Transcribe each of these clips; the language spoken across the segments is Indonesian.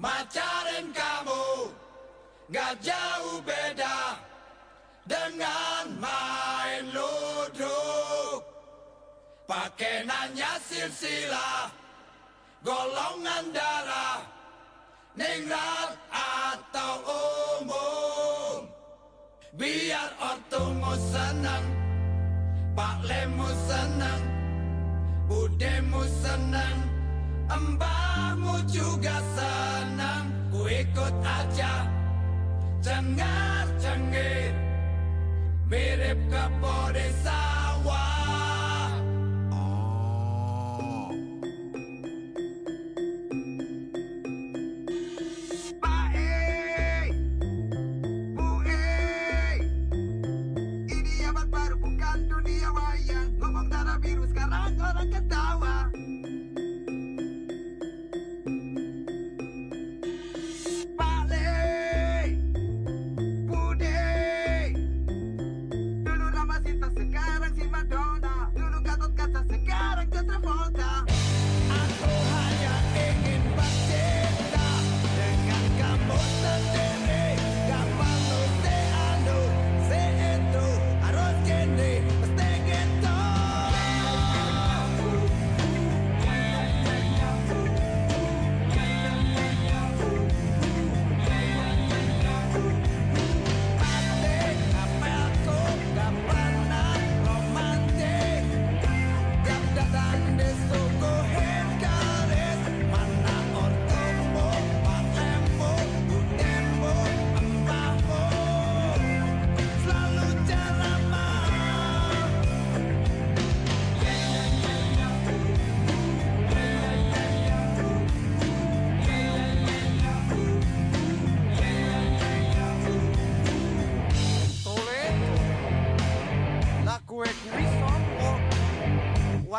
Macarin kamu Gak jauh beda Dengan main ludruk. Pakai nanya silsilah Golongan darah Ningrat atau umum Biar ortumu senang Pak Lemu senang Budemu senang Mbahmu juga senang Ku ikut aja. Cengar cengir Mirip ke sawah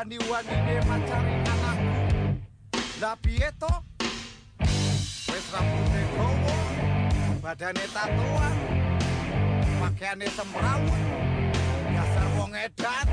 Wani-wani macari anakku Lah piye to Wis rambutnya dawa Badane tatoan Pakaiane semrawut. Dasar wong edan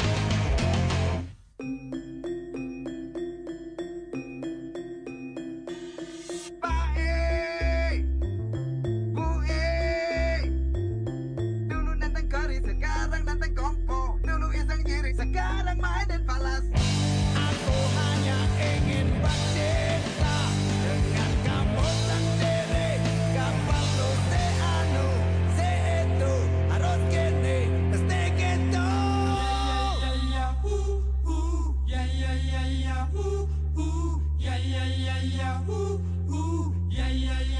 yeah, ooh, ooh, yeah, yeah, yeah, yeah, ooh, ooh, yeah, yeah, yeah.